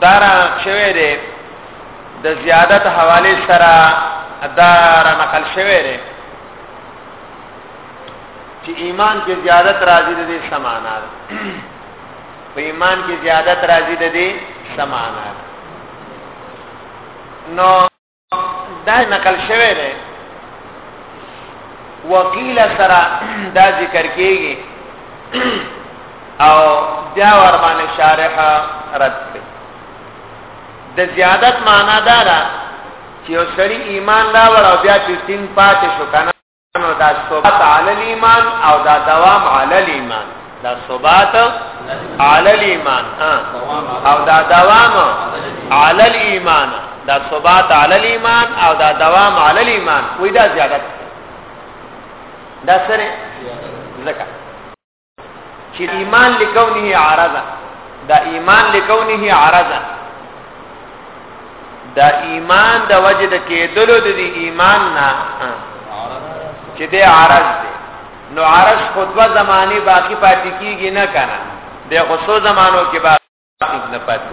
دارا شوه دی د زیادت حواله سره دارا نقل شوه دی چې ایمان کې زیادت راځي د دې سمانا په ایمان کې زیادت راځي د دې سمانا نو دا نقل شوه دی وکیل سره دا ذکر کیږي او بیا ور باندې شارح رد کړي د زیادت معنا دا ده چې یو سړی ایمان راوړ او بیا چې تین پاتې شو کنه نو دا ثبات علی الايمان او دا دوام علی الايمان دا ثبات علی الايمان او دا دوام علی الايمان دا ثبات علی الايمان او دا دوام علی الايمان وې دا زیادت دا سره زکه چې ایمان لکونه عارضا دا ایمان لکونه عارضا دا ایمان د وجد کېدلو د ایمان نه چې د عارض دی نو عارض خو دوه زمانه باقی پاتې کیږي نه کنه د خصوص زمانو کې نه پاتې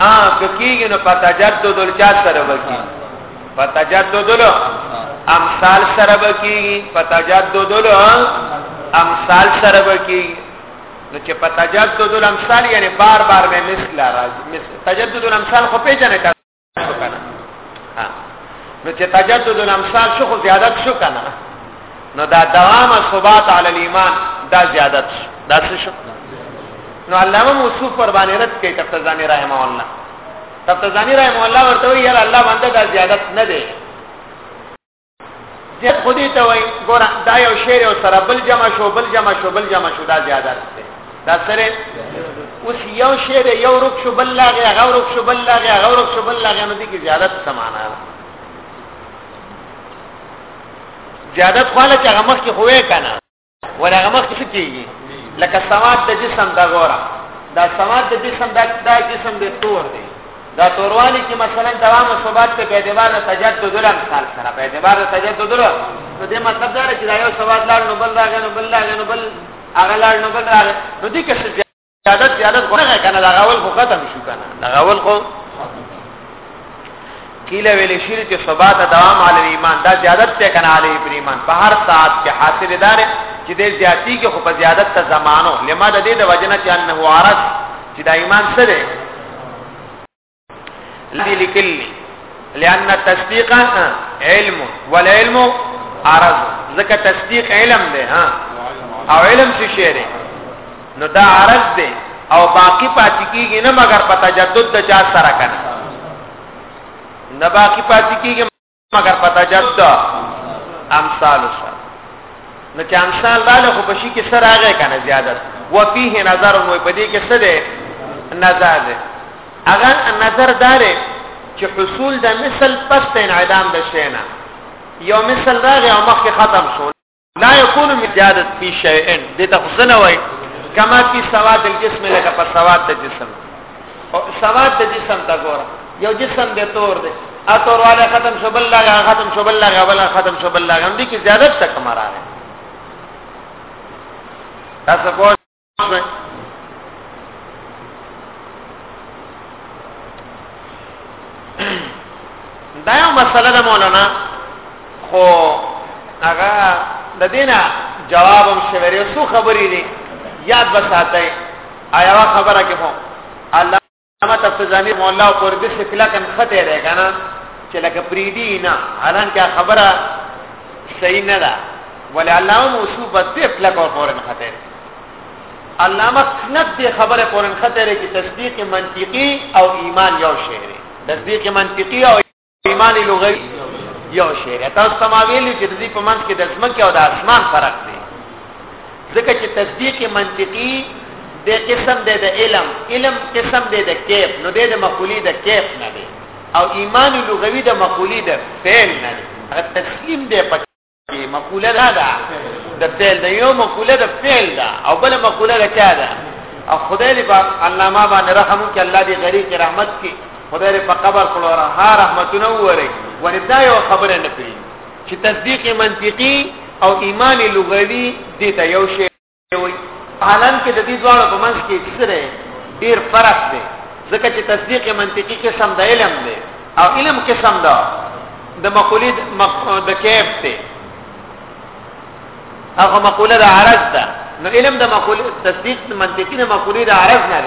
ا کېږي نو په تجدد الچا سره وکی په تجدد له امثال سره وکی په تجدد له امثال سره وکی نو چې په تجدد الامثال یعنی بار بار مې مثل راځي مثل تجدد الامثال خو پیژنې شو کنه ها نو چې تجدد الامثال شو خو زیادت شو کنه نو دا دوام ثبات علی الايمان دا زیادت شو دا څه شو نو علامه موصوف پر باندې رد کوي تفتزانی رحمه الله تفتزانی رحمه الله ورته وی یار الله باندې دا زیادت نه دی زیاد خودی ته وای ګور دا یو شعر او سره بل جمع شو بل جمع شو بل جمع شو دا زیادت ده دا سره اوس یو شعر یو رک شو بل لاغه هغه رک شو بل لاغه هغه رک شو بل لاغه نو دي کې زیادت سمانا زیادت خاله چې هغه مخ کې هوې کنه ورغه مخ څه کیږي لکه سماد د جسم دا ګوره دا سماد د جسم دا دا جسم د تور دی دا توروالي چې مثلا دوام او ثبات په اعتبار د تجدد له مثال سره په اعتبار د تجدد له نو د مطلب دا چې دا یو ثبات لاړ نو بل راغی نو بل راغی نو بل اغه لاړ نو بل راغی نو دې کې سیادت سیادت خو نه کنه دا غول خو ختم شو کنه دا غول خو کیله ویلې شری چې سبا ته دوام علی ایمان دا زیادت ته کنه علی ایمان په هر ساعت کې حاصل دار چې دې زیاتی کې خو په زیادت ته زمانو لماده دې د وجنه چې انه عارض چې دا ایمان سره لدي لكلي لأن التصديق علم والعلم عرض ذکر تصديق علم ده ها او علم څه شی ده نو دا عرض ده او باقی پاتې کیږي نه مگر په تجدد د چا سره کنه نه باقی پاتې کیږي مگر پتا جد امثال سره نو چې امثال داله خو بشي کې سره هغه کنه زیادت وفيه نظر وي په دې کې څه ده نظر ده اگر نظر دار چې حصول د مثل پس انعدام د شینا یو مثل راغی او مخکې ختم شو لا يكون من زيادت في شيء دته خزنه وای کما فی سواد الجسم لکه په سواد د جسم او سواد د جسم تا ګوره یو جسم د تور دی اتور والا ختم شو بل لغه ختم شو بل لغه بل ختم شو بل لغه هم دي کې زیادت تک مراره تاسو دا یو مسله ده مولانا خو هغه د دینه جواب هم شوی څو خبرې دي یاد وساتئ آیا خبره کې هم الله اما تفزانی مولا پر دې شکلا کن خطه ده کنه چې لکه پریدی نه الان کیا خبره صحیح نه ده ولی علامه موصوف دې پلک اور فورن خطه علامه سند دې خبره فورن خطه کې تصدیق منطقي او ایمان یو شی دی تصدیق منطقي او ایمان لغوي یو شی دی تاسو ته ما ویلي چې د دې په منځ کې د ځمکې او د اسمان فرق دی ځکه چې تصدیق منطقي د قسم دی د علم علم قسم دی د کیف نو دی د مقولې د کیف نه دی او ایمان لغوي د مقولې د فعل نه دی هغه تسلیم دی په کې مقوله دا ده د فعل د یو مقوله د فعل ده او بل مقوله د چا ده او خدای دې په علامه باندې رحم وکړي الله دې غریق رحمت کړي خدای دې په قبر کړو را ها رحمتونه وره وردا یو خبره نه پی چې تصدیق منطقي او ایمان لغوي دې ته یو شی وي حالان کې د دې دواړو په منځ کې څه ډیر فرق دی ځکه چې تصدیق منطقي قسم د علم دی او علم قسم دا د مقولې د کیف دی هغه مقوله د عرض ده نو علم د مقوله تصدیق منطقي د مقولې د عرض نه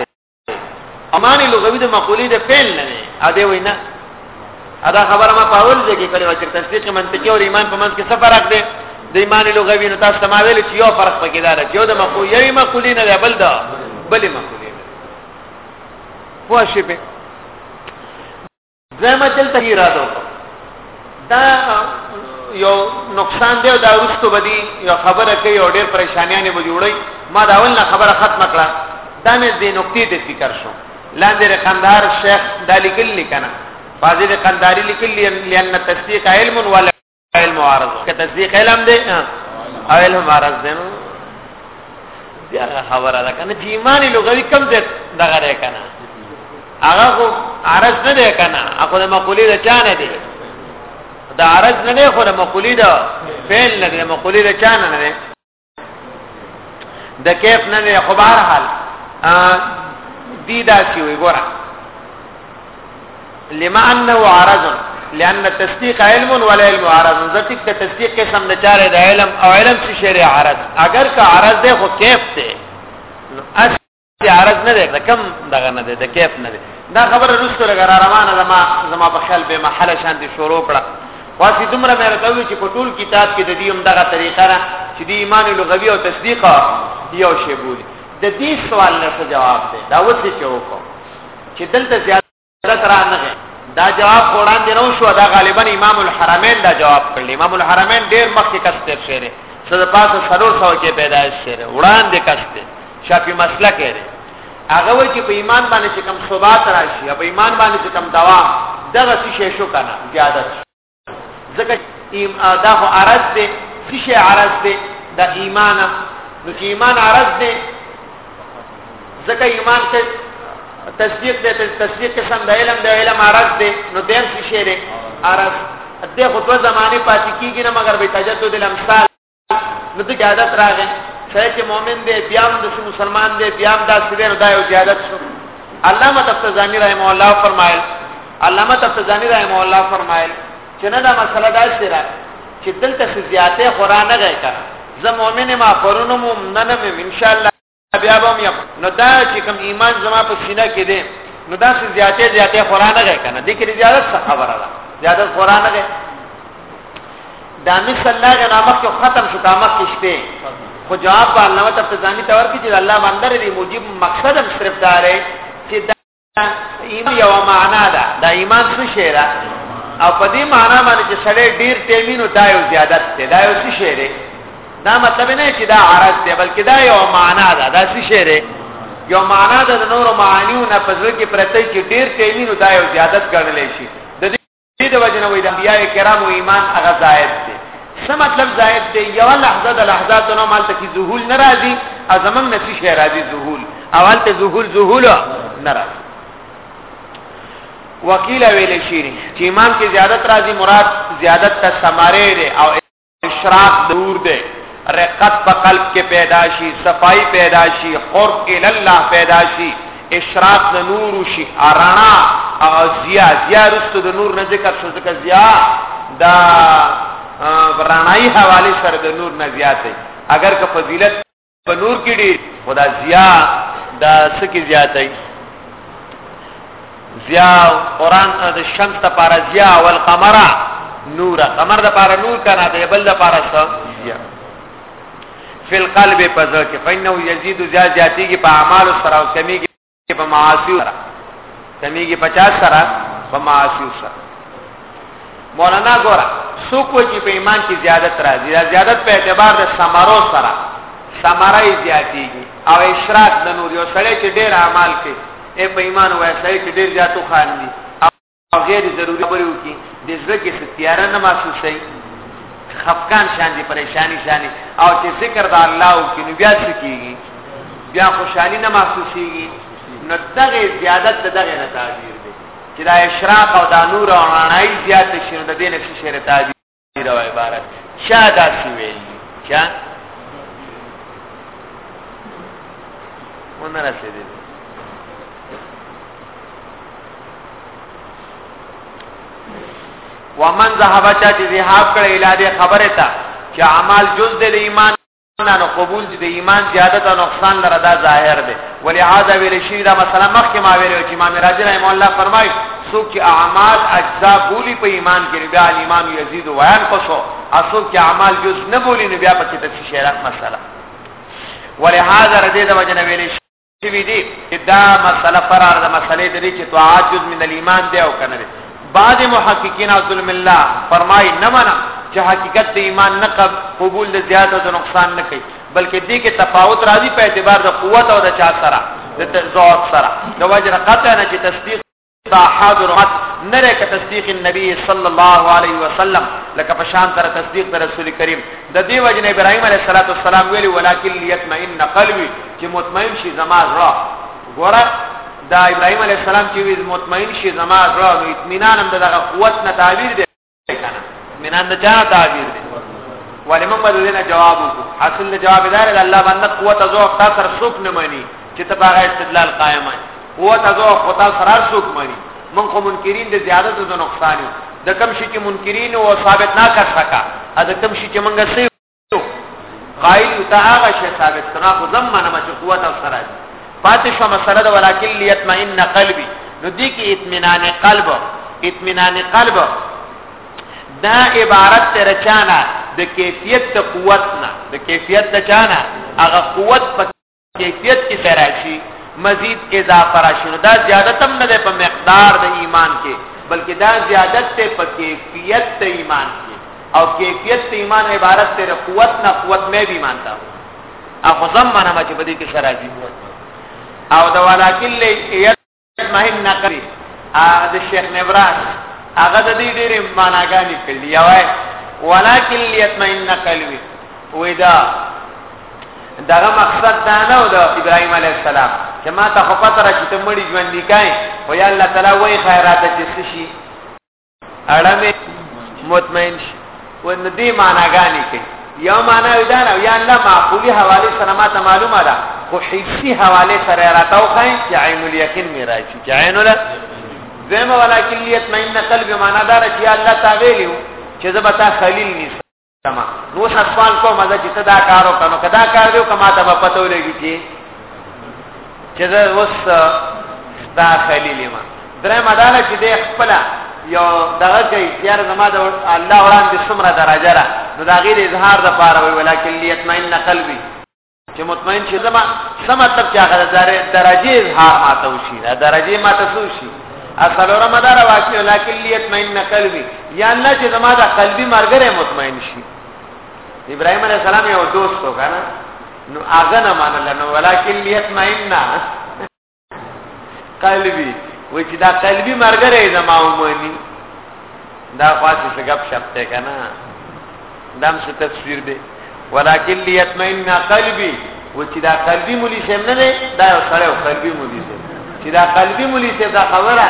امانی لغوی د مقولې د فعل نه دی ا دې وینا ادا خبره ما پاول دې کې کړي چې تصدیق منطقي او ایمان په منځ کې څه فرق دی د ایمان لغوی نو تاسو ما ویل چې یو فرق پکې دا دی یو د مقولې یوې مقولې نه دی بل دا بلې مقولې نه پوه شئ زما دلته اراده وکړه دا یو نقصان دی دا ورستو بدی یو خبره کوي او ډېر پریشانیانه به جوړي ما دا اول خبره ختمه کړه دا مې د نقطې د فکر شو لاندې رقمدار شیخ دالیکل لیکنه فاضل قنداری لیکل لئن تصدیق علم ولا علم معارض که تصدیق علم دی او علم معارض دی نو بیا خبره ده کنه چې ایمان لغوي کم ځای دغه دی کنه هغه خو عرض نه دی کنه هغه د مقولې د چا نه دی دا عرض نه دی خو د مقولې د فعل نه دی مقولې د چا نه دی د کیف نه نه خو بهر حال دی دا سی وی ګوره لما انه عرض لان تصدیق علم ولا علم عرض ذاتک ته تصدیق کې سم نه چاره د علم او علم څه شری عرض اگر که عرض ده خو کیف ده عرض نه ده کم دغه نه ده د کیف نه ده دا خبره رسو لګ را روانه ده ما زما په خیال به محل شان دي شروع کړه واسي دومره مې راځوي چې په ټول کتاب کې د دې هم دغه طریقه را چې د ایمان لغوي او تصدیق یو شی بولی د دې سوال نه جواب ده دا وڅ چې وکړو چې دلته ترا نه دا جواب قران دی نو شو دا غالبا امام الحرمین دا جواب کړل امام الحرمین ډیر مخکې کس تیر شوی څه د پاسه سرور سو کې پیدایش شوی وړاندې کس دی شافی مسله کې دی هغه وایي چې په ایمان باندې چې کم ثبات راشي په ایمان باندې چې کم دوام دغه څه شی شو کنه زیادت ځکه دا خو عرض دی څه شی عرض دی د ایمان نو چې ایمان عرض دی ځکه ایمان ته تصدیق دی تصدیق کې سم د علم د علم عرض دی نو دیم څه شی دی عرض دغه دوه زمانه پاتې کیږي نه مګر به تجدد الامثال نو د جهادت راغې شای چې مؤمن دی بیا هم د مسلمان دی بیا هم دا سیدر دا یو جهادت شو علامه تفزانی رحم الله فرمایل علامه تفزانی رحم الله فرمایل چې نه دا مسله دا شته چې دلته زیاته قران نه غي کړه زه مؤمن ما پرونم ننم ان شاء الله بیا به یم نو دا چې کوم ایمان زما په سینه کې دی نو دا څه زیاتې زیاتې قران نه کنه د کې زیادت څه خبره ده زیادت قران نه دا مثال الله غنامه کې ختم شو تامه کې شته خو جواب باندې نو ته ځاني تور کې چې الله باندې دی موجب مقصد هم صرف دارې چې ایمان یو معنا ده دا ایمان څه شی ده او په دې معنا باندې چې سړی ډیر ټیمینو دا یو زیادت دی دا یو څه شی دی دا مطلب نه چې دا عرض دی بلکې دا یو معنا ده دا څه شی دی یو معنا ده د نورو معانیو نه پزړه کې پرته چې ډیر ټیمینو دا یو زیادت ګڼل شي دې د وجنه وې د انبیاء کرامو ایمان هغه زائد دی څه مطلب زائد دی یو لحظه د لحظات نو مال ته کی ذهول ناراضي او زمنګ نفي شي راضي ذهول اول ته ذهول ذهول ناراضي وکیل ویل شي چې ایمان کې زیادت راضي مراد زیادت ته سماره دی او اشراق دور دے رقت په قلب کې پیدا شي صفائی پیدا شي قرب ال الله پیدا شي اشراق د نور شي ارانا او ضیا ضیا رستو د نور نه ذکر شو ذکر ضیا دا رڼای حواله سره د نور نه زیات اگر که فضیلت په نور کې دي خدا زیا دا سکی زیاتای زیا قران د شمس ته پارا زیا او القمر نور قمر د پارا نور کنه د بل د پارا څه زیا فل قلب پزړه کې فینه یزيد زیا زیاتیږي په اعمال سره او کمیږي چې په معاصی سره کمیږي 50 سره په معاصی سره مولانا ګورا څوک چې په ایمان کې زیادت راځي دا زیادت په اعتبار د ثمرو سره ثمره یې زیاتېږي او اشراق د نور یو سړی چې ډېر اعمال کوي په ایمان وایي سړی چې ډېر زیاتو خان دي غیر ضروري خبرې وکړي د زړه کې ستیاره نه محسوسي خفقان شان دي پریشانی شان دي او چې ذکر د الله او کې بیا څه کیږي بیا خوشحالي نه محسوسيږي نو دغه زیادت دغه نه تعبیر دي چې دا اشراق او دا نور او رڼایي زیات شي نو د دې نفس شری تعبیر دا عبارت چا دا سی ویل چا مونږ رسیدل ومن ذهب چا چې ذهاب کړ اله دې خبره تا چې اعمال جز د ایمان نو قبول دي د ایمان زیادت او نقصان لره دا ظاهر دی ولی عاده ویل شي دا مثلا مخکې ما ویل چې امام راضي رحم الله فرمایي څوک چې اعمال اجزا بولی په ایمان کې بیا امام یزید ویان کوسو اصل کې اعمال جز نه بولی نو بیا په کې تفصیل شرح مسله ولهذا رضی الله عنه ویل شوی دی چې دا مسله فرار د مسلې د دې چې طاعت جز من الايمان دی او کنه دی بعض محققین عبد الله فرمای نه منه چې حقیقت د ایمان نه قبول د زیات او نقصان نه کوي بلکې دې کې تفاوت راځي په اعتبار د قوت او د چا سره د ضعف سره د وجه قطع نه چې تصدیق دا حاضر مت نره که تصدیق النبی صلی الله علیه وسلم لکه په شان تر تصدیق در رسول کریم د دې وجنه ابراهیم علیه الصلاۃ والسلام ویلی ولکن یطمئن قلبی چې مطمئن شي زما زړه ګوره دا ابراهيم عليه السلام چې مطمئن شي زما زړه نو اطمینان هم دغه قوت نه تعبیر دی کنه اطمینان د چا تعبیر دی ولی موږ د دې جواب وکړو حاصل د جواب دار د الله باندې قوت او ذوق تاسو سره څوک نه مانی چې ته باغ استدلال قائم وي قوت او ذوق خدا سره څوک مانی موږ خو منکرین د زیادت او د نقصان د کم شي چې منکرین او ثابت نه کړ سکا ا د کم شي چې موږ قائل تا هغه شی ثابت کنا خو زمانه ما چې قوت او سره دي پاتې شو مسله ده ولکن ليطمئن قلبي نو دي کې اطمینان قلب اطمینان قلب دا عبارت تر چانه د کیفیت د قوت نه د کیفیت د چانه هغه قوت په کیفیت کې تراشي مزید اضافه راشي دا زیادت هم نه ده په مقدار د ایمان کې بلکې دا زیادت ته په کیفیت د ایمان کې او کیفیت د ایمان عبارت تر قوت نه قوت مې به ایمان ته اخو زم معنا چې په دې کې سره دي او دا ولکل مهم نقلی د شیخ نبراس هغه د دې ډېرې معناګانې کړي یوای ولکن لیتمئن قلبی ودا دغه مقصد دا نه و د ابراهيم عليه السلام چې ما ته خو پته را چې ته مړي ژوند نکای او یا الله تعالی وای خیرات چې شي اړمه مطمئن شي و نو دې معناګانې کوي یو معنا وی دا نه یا الله معقولی حواله سره ما ته معلومه ده خو حسی حواله سره راتاو خای چې عین الیقین می راځي چې عین ال زم ولکن یتمین قلب معنا دار چې الله تعالی چې زبتا خلیل نس تما نو شپان کو مزه چې صدا کارو کنو کدا کار دیو کما ته پته ولګی چې چې زه اوس ستا خلیل ما درې مداله چې د خپل یو دغه کوي یار زما د الله وړاندې څومره درجه را نو دا غیر اظهار د پاره وی ولکن لیتمین قلبی چې مطمئن شي زما سم مطلب چې هغه دره درجه اظهار ماته وشي دا درجه ماته سو شي اصل اور مدار واقع لكن ليطمئن قلبي یا الله چې زما د قلبي مرګره مطمئن شي ابراهيم عليه السلام یو دوست وکړه نو اغه نه منل نو ولکن ليطمئن قلبي وای چې دا قلبي مرګره زما ومني دا خاصه څه غب شپ ته کنه دم څه تصویر دی ولکن لیتمین قلبی و چې دا قلبی مولي سم نه دی دا سره قلبی مولي سم چې دا قلبی مولي سم دا خبره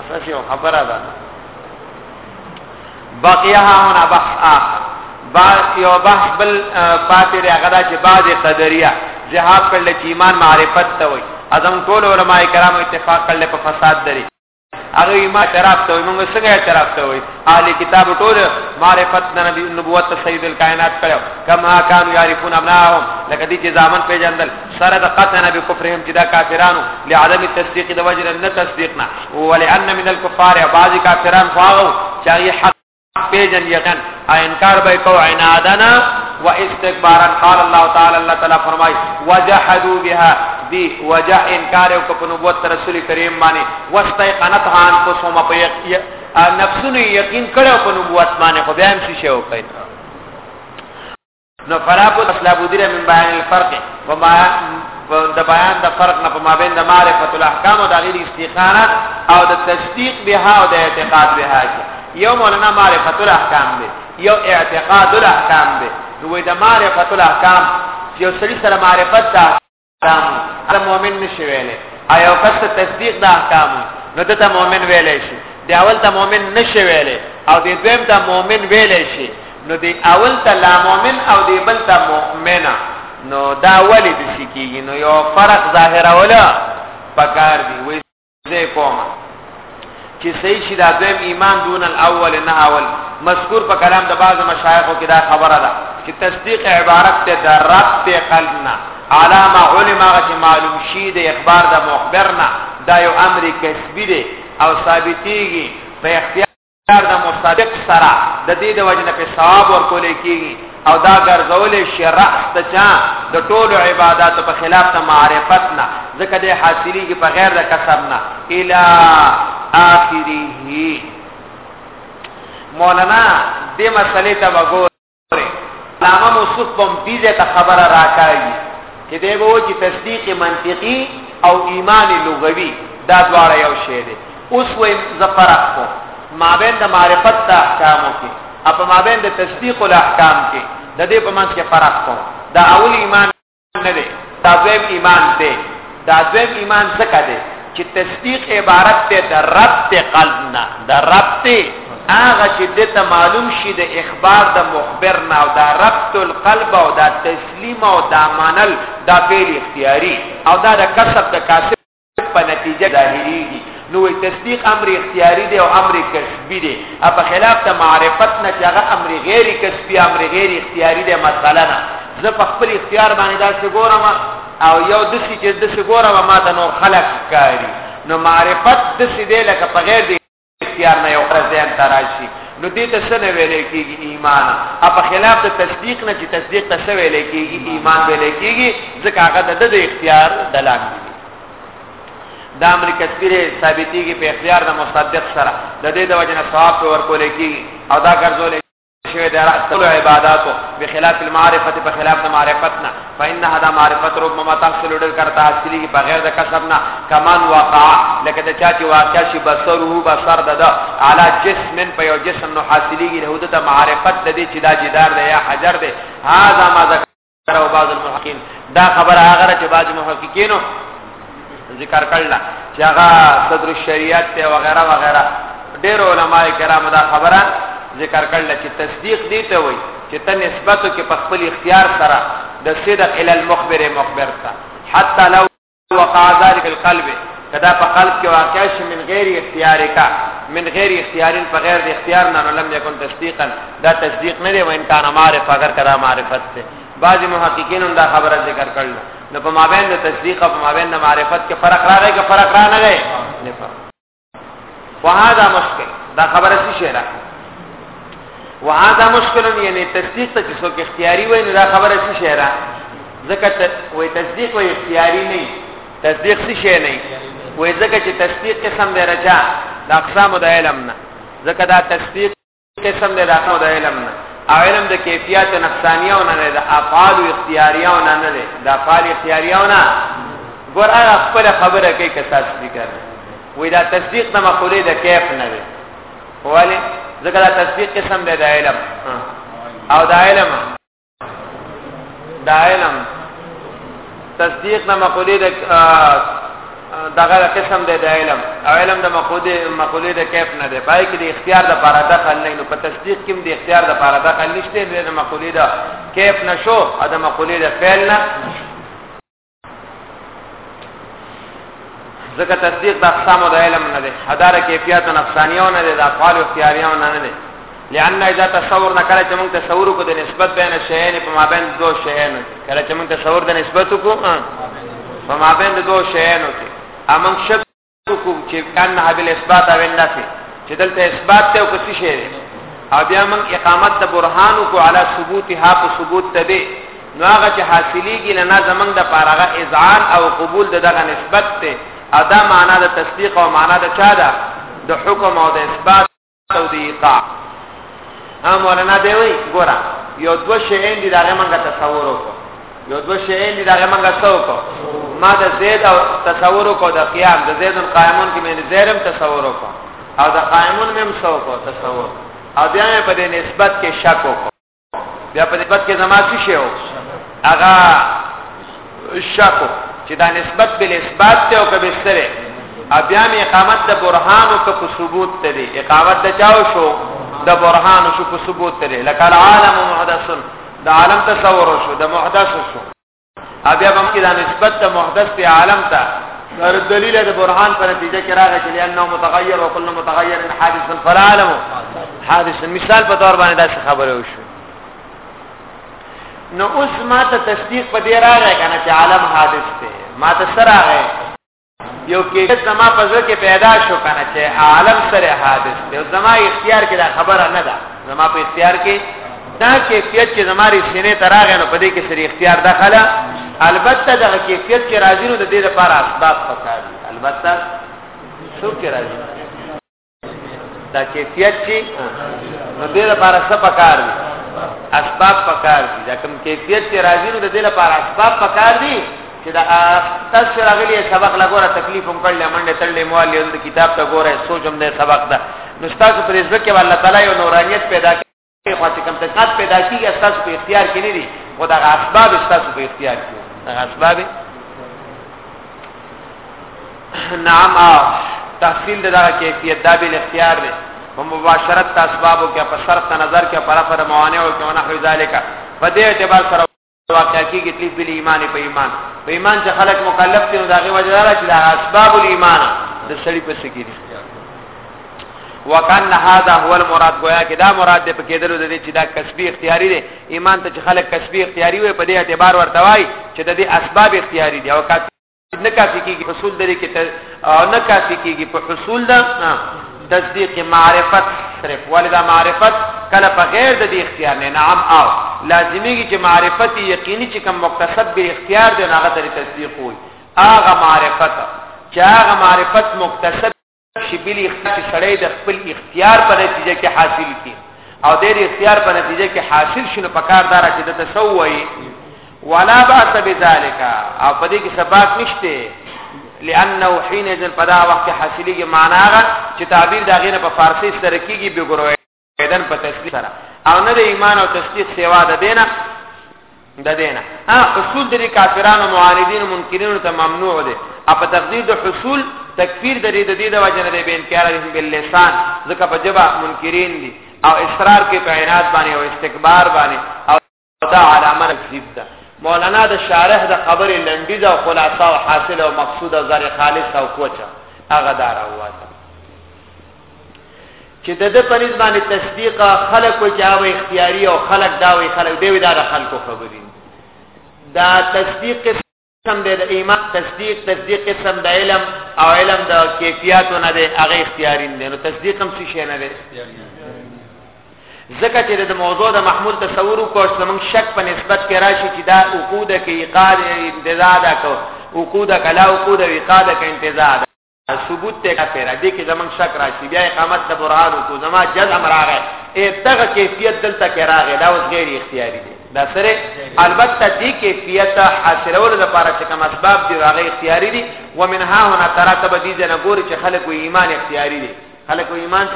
اساسی او خبره ده بقیه هنا بحث آخر بعض یو بحث بل پاتې دی هغه دا چې بعض قدریه جهاد کړل چې ایمان معرفت ته وي اعظم ټول علما کرام اتفاق کړل په فساد دري هغه ما اعتراف ته موږ څنګه اعتراف ته وای اهل کتاب ټول معرفت د نبی نبوت سید الکائنات کړو کما کان یعرفون ابناهم لکه دې چې ځامن پیژندل سره د قطع نبی کفرهم چې دا کافرانو لعدم تصدیق د وجر نه تصدیق نه ولئن من الكفار بعض کافران فاغو چې حق پیجن یقین انکار به کو عنادنا و استکبارا قال الله تعالی الله تعالی فرمای وجحدوا بها دی وجه انکار او کو نبوت رسول کریم باندې واستيقنتها انفسهم په نفسونو یقین کړو په نبوت باندې خو بیا هم شي شو کوي نو فلا بد فلا بدیر من بیان الفرق وما د بیان د فرق نه په مابین د معرفت الاحکام او د غیر استخانه او د تصدیق بها او د اعتقاد بها کې یو مولانا معرفت الاحکام دی یو اعتقاد الاحکام دی نو د معرفت الاحکام چې سړي سره معرفت ده احکام د مؤمن نشي ویلې ایو کس تصدیق د احکام نو دته مؤمن ویلې شي دی اول ته مؤمن نشي ویلې او دی دویم ته مؤمن ویلې شي نو دی اول ته لا مؤمن او دی بل ته مؤمنه نو دا ولی د شي کیږي نو یو فرق ظاهره ولا پکار دی زه کوم چې صحیح شي دا دویم ایمان دون الاول نه اول مذکور په کلام د بعض مشایخو کې دا خبره ده چې تصدیق عبارت ته د رد ته قلبنا علامه علما چې معلوم شي د اخبار د مخبرنا دا یو امر کسبی دی او ثابتېږي په اختیار کار د مصادق سره د دې د وجنه په ثواب ورکول کیږي او دا ګرځول شي رأس ته چا د ټولو عبادت په خلاف ته معرفت نه ځکه د حاصلې کې په غیر د کسب نه الا اخره مولانا دې مسلې ته وګور علامه موصف بم دیزه ته خبره راکاږي چې دی به وایي تصدیق منطقي او ایمان لغوي دا دواړه یو شی دی اوس وې زفرق کو مابین د معرفت د احکامو کې اپ مابین د تصدیق الاحکام کې د دې په منځ کې فرق کو دا اول ایمان نه دی دا دویم ایمان دی دا دویم ایمان څه کده چې تصدیق عبارت ده د ربط قلب نه د ربط هغه چې د ته معلوم شي د اخبار د مخبر نه او دا ربط القلب او دا تسلیم او دا منل دا فعل اختیاري او دا د کسب د کاسب په نتیجه ظاهریږي نو تصدیق امر اختیاري دی او امر کسبي دی په خلاف د معرفت نه چې هغه امر غیر کسبي امر غیر اختیاري دی مثلا زه په خپل اختیار باندې دا څه ګورم او یو د څه چې د څه ګورم ما د نور خلق کاری نو معرفت د څه دی لکه په غیر دی اختیار نه یو ځین تراشي نو دې ته څه نه ویل کېږي ایمان او په خلاف د تصدیق نه چې تصدیق ته څه ویل کېږي ایمان ویل کېږي ځکه هغه د د اختیار دلان دي دا امر کثیره ثابتېږي په اختیار د مصدق سره د دې د وجنه ثواب ورکول کېږي او دا ګرځول شوی د راتلو عبادتو بخلاف المعرفت په خلاف د معرفتنا فإنها دا معرفت رب ما تحصل ډېر کرتا حاصلې په غیر د کسبنا کمان واقع لکه د چا چې واقع شي بصره بصر دد علی جسم په یو جسم نو حاصلې له د معرفت د دې چې دا جدار دی یا حجر دی هاذا ما او بعض المحققین دا خبره هغه چې بعض محققینو ذکر کړل چې هغه صدر الشریعت ته وغیرہ وغیرہ ډېر علما کرام دا خبره ذکر کړل چې تصدیق دی ته وای چې ته نسبتو کې په خپل اختیار سره د صدق ال المخبر مخبر تا حتی لو وقع ذلك في القلب کدا په قلب کې واقع شي من غیر اختیار کا من غیر اختیار په غیر د اختیار نه لم یکن تصدیقا دا تصدیق نه دی و ان کان معرفه اگر کدا معرفت ته بعض محققین هم دا خبره ذکر کړل نو په مابین د تصدیق او په مابین د معرفت کې فرق راغی که فرق را نه غی نه فرق وهذا مشکل دا خبره څه شي ده وهذا مشکل یعنی تصدیق ته چې څوک اختیاري وای نو دا خبره څه شي ده ځکه ته وای تصدیق وای اختیاري نه تصدیق څه شي نه وای ځکه چې تصدیق قسم دی رجا د اقسام د علم نه ځکه دا تصدیق قسم دی دا خو د علم نه او علم د کیفیت نفسانیه نه نه د افعال اختیاریه نه نه دی د افعال اختیاریه نه ګور هغه خپل خبره کوي که تاسو دې کوي وې دا تصدیق د مقولې د کیف نه دی ولی ځکه دا تصدیق قسم دی د علم او د علم دا علم تصدیق نه مقوله د دغه قسم دی د علم او علم د مقوله مقوله د کیف نه دی پای کې د اختیار د پاره دخل نه نو په تصدیق کې د اختیار د پاره دخل نشته د مقوله د کیف نشو او د مقوله د فعل نه ځکه تصدیق د اقسام د علم نه دی ادار کیفیت او نفسانیو نه دی د افعال او اختیاریو نه نه دی لئن اذا تصور نه کړه چې موږ تصور کو د نسبت بین شیئین په مابین دو شیئین کړه چې موږ تصور د نسبت کو په مابین دو شیئین کې امن شک کوم چې کانها بالاثبات او النفي چې دلته اثبات ته او څه شی دی او بیا موږ اقامت د برهان کو علی ثبوتها په ثبوت ته دی نو هغه چې حاصلېږي نه نه زمنګ د پارغه اذعان او قبول دغه نسبت ته ادا معنا د تصدیق او معنا د چا ده د حکم او د اثبات توضیقا ها مولانا دی وی ګورا یو دو شین دی داغه منګه تصور وکړو یو دو شین دی داغه منګه څو وکړو ما د زید او تصور وکړو د قیام د زید قائمون کې مې زیرم تصور وکړو او د قائمون مې هم څو وکړو تصور او بیا په دې نسبت کې شک وکړو بیا په نسبت کې زما څه شی و هغه شکو چې دا نسبت بل اثبات ته او کبه سره بیا می اقامت د برهان او په ثبوت ته دی اقامت د چاو شو د برهان شو په ثبوت ته لکه العالم محدث د عالم تصور شو د محدث شو بیا به موږ دا نسبت د محدث په عالم ته تر دلیل د برهان په نتیجه کې راغی چې لانه متغیر او کله متغیر حادث الفلالم حادث مثال په تور باندې دا خبره وشو نو اوس ما ته تصدیق په دې راغی کنه چې عالم حادث دی ما ته سره راغی یو کیفیت زما په ځکه پیدا شو کنه چې عالم سره حادث دی زما اختیار کې دا خبره نه ده زما په اختیار کې دا کیفیت چې زماري سینې تراغه نو په دې کې سری اختیار داخله البته دا کیفیت چې راځي نو د دې لپاره اسباب پکار دي البته څوک راځي دا کیفیت چې نو دې لپاره څه پکار دي اسباب پکار دي دا کوم کیفیت چې راځي نو دې لپاره اسباب پکار دي چې دا تاسو راغلي سبق لګوره تکلیف هم کړل منډه تړلې موالې اند کتاب ته ګوره سوچ هم دې سبق دا نو تاسو پرې ځکه والله تعالی یو نورانیت پیدا خو چې کوم تکات پیدا کیږي تاسو په اختیار کې نه دي خو دا اسباب تاسو په اختیار کې دا اسباب نعم تحصیل دا کیفیت دا به اختیار دی په مباشرت اسبابو کې په صرف نظر کې پر پر موانع او کې ونحو ذالک په دې اعتبار سره واقع کیږي تلیف بل ایمان په ایمان په ایمان چې خلک مکلف دي نو داغه وجه دا چې د اسباب الایمان د سړی په سکی دي وکان هذا هو المراد گویا کې دا مراد دې په کېدلو د دې چې دا کسبي اختیاري دي ایمان ته چې خلک کسبي اختیاري وي په دې اعتبار ورته وای چې د دې اسباب اختیاري دي او نه کافي کیږي حصول درې کې ته نه کافي کیږي په حصول دا تصدیق معرفت صرف ولدا معرفت کله په غیر د دې اختیار نه نعم او لازمیږي چې معرفت یقیني چې کوم مکتسب به اختیار دی هغه تر تصدیق وي هغه معرفت چې هغه معرفت مکتسب شي بل اختیار چې سړی د خپل اختیار په نتیجه کې حاصل کی او د اختیار په نتیجه کې حاصل شنو په کار دار چې د تسوي ولا باس بذالک او په دې کې سبات نشته لانه حين ذل پدا وخت حاصلېږي معنا غا چې تعبیر دا غینه په فارسی سره کیږي بګروي ایدن په تسلیق سره او نه د ایمان او تسلیق سیوا د دینه د دینه ها اصول د کافرانو معاندین منکرین ته ممنوع دي اپ تقدیر د حصول تکفیر د دې د دې د وجنه د بین کار د بل لسان ځکه په جبا منکرین دي او اصرار کې په عنایت باندې او استکبار باندې او دا علامه تکذیب ده مولانا د شارح د خبرې لنډی ده او خلاصه او حاصل او مقصود او زر خالص او کوچه هغه دار اواته چې د د پنځ باندې تصدیق خلق او جاو اختیاري او خلق داوي خلق دی وی دا د خلکو خبرې دا تصدیق قسم دی د ایمان تصدیق تصدیق قسم د علم او علم د کیفیتو نه دی هغه اختیاري نه نو تصدیق هم څه شي نه دی ځکه چې د موضوع د محمول تصور کو سمون شک په نسبت کې راشي چې دا عقود کې ایقاد انتزاع دا کو عقود کلا عقود وقاد کې انتزاع ثبوت ته کافر دی کې زمنګ شک راشي بیا اقامت د برهان کو زما جزم راغی اې دغه کیفیت دلته کې راغی دا اوس غیر اختیاري دی دا سره البته دې کیفیت حاصلول لپاره چې کوم اسباب دی راغی اختیاري دي ومنها هنا تراتب دي جنګور چې خلکو ایمان اختیاري دي خلکو ایمان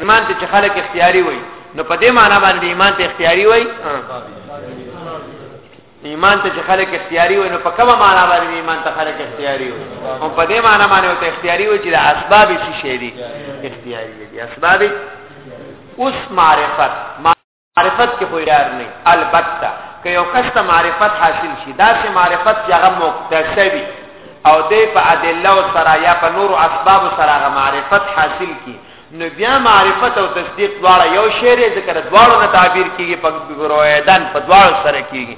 ایمان ته چې خلک اختیاري وي نو په دې معنی باندې ایمان ته اختیاري وي ایمان ته چې خلک اختیاري وي نو په کومه معنی باندې ایمان ته خلک اختیاري وي او په دې معنی باندې ته اختیاري وي چې د اسباب شي شي دي اختیاري دي اسباب اوس معرفت معرفت کې پویار نه البته که یو کس ته معرفت حاصل شي دا چې معرفت چې هغه مکتسبي او دې په ادله او سره یا په نورو اسباب سره هغه معرفت حاصل کی نو بیا معرفت او تصدیق دواړه یو شعر ذکر دواړو نه تعبیر کیږي په ګرویدان په دواړو سره کیږي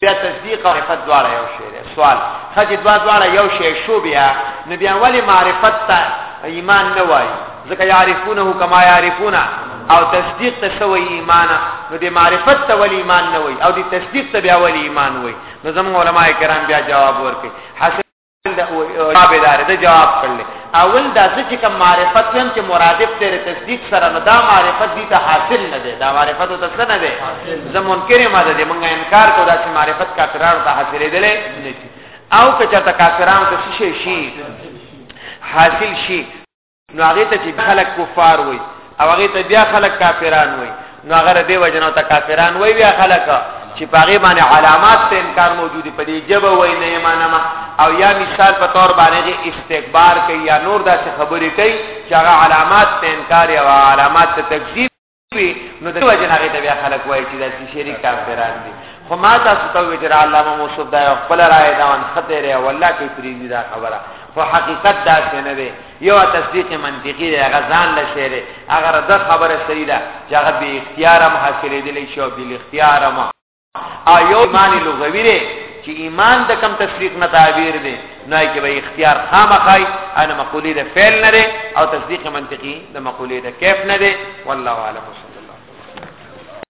بیا تصدیق او معرفت دواړه یو شی دی سوال خځې دوا دواړه یو شی شو بیا نو بیا ولې معرفت ته ایمان نه وایي ځکه یعرفونه کما یعرفونه او تصدیق ته سوی ایمان نو د معرفت ته ول ایمان نه وای او د تصدیق ته بیا ول ایمان وای نو زموږ علما کرام بیا جواب ورکړي جواب دار د جواب کړل اول دا چې کوم معرفت هم چې مرادف تیر تصدیق سره نو دا معرفت دي ته حاصل نه دی دا معرفت ته څه نه دی زه منکر ما ده مونږه انکار کو دا چې معرفت کافرانو ته حاصلې دي نه او که چا ته کافرانو ته شي شي حاصل شي نو هغه ته چې خلک کفار وای او هغه ته بیا خلک کافران وای نو هغه د دې وجنه ته کافران وای بیا خلک چې پاغه باندې علامات ته انکار موجودي په دې جبه وای نه ایمانما او یا مثال په تور باندې استکبار کوي یا نور داسې خبرې کوي چې هغه علامات ته انکار او علامات ته تکذیب وي نو د وجه هغه ته بیا خلک وایي چې دا شریک کافران دي خو ما تاسو ته ویل چې علامه موصوف دا خپل رائے دا ان خطر ہے والله کې فریضه دا خبره خو حقیقت دا څنګه دی یو تصدیق منطقي دی هغه ځان له شعر هغه د خبره صحیح ده چې هغه به اختیار هم حاصلې دي شو بل اختیار هم او یو ایمان لغوی دی چې ایمان د کم تصدیق نه تعبیر دی نو یې کې به اختیار خامخای ان مقولی د فعل نه دی او تصدیق منطقي د مقولی د کیف نه دی والله اعلم